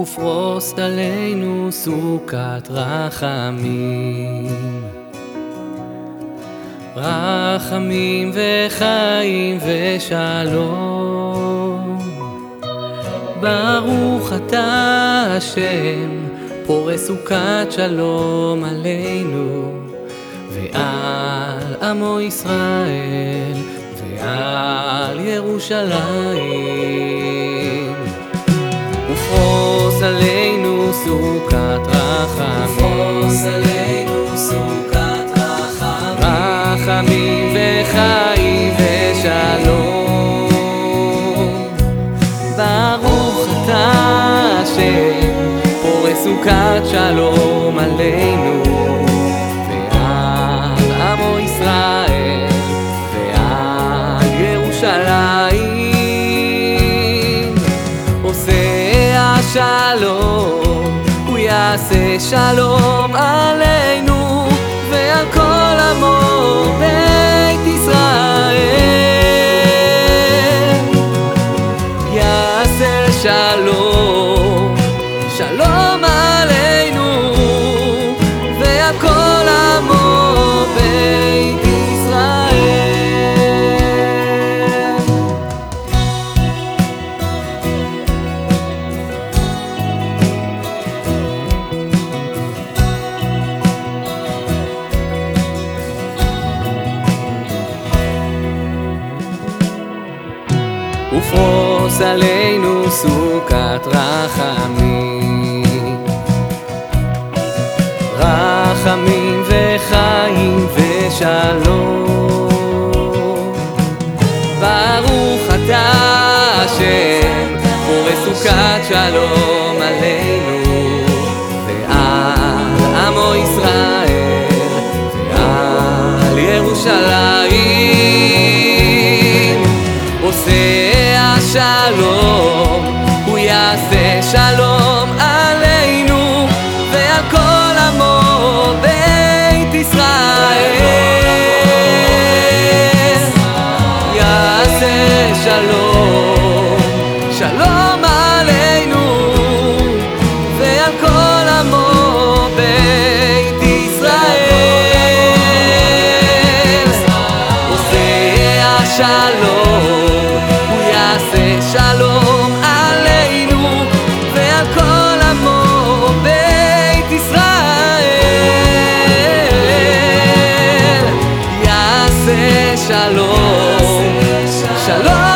ופרוס עלינו סוכת רחמים. רחמים וחיים ושלום. ברוך אתה השם, פורס סוכת שלום עלינו, ועל עמו ישראל, ועל ירושלים. השם, פורס סוכת שלום עלינו, ועל עמו ישראל, ועל ירושלים. עושה השלום, הוא יעשה שלום עלינו, ועל כל עמו בית ישראל. שלום, ופרוס עלינו סוכת רחמים. רחמים וחיים ושלום. ברוך אתה השם, פורס סוכת שלום עלינו, ועל עמו ישראל, ועל ירושלים. השלום, הוא יעשה שלום עלינו ועל כל עמו בית ישראל. יעשה שלום, שלום Shalom.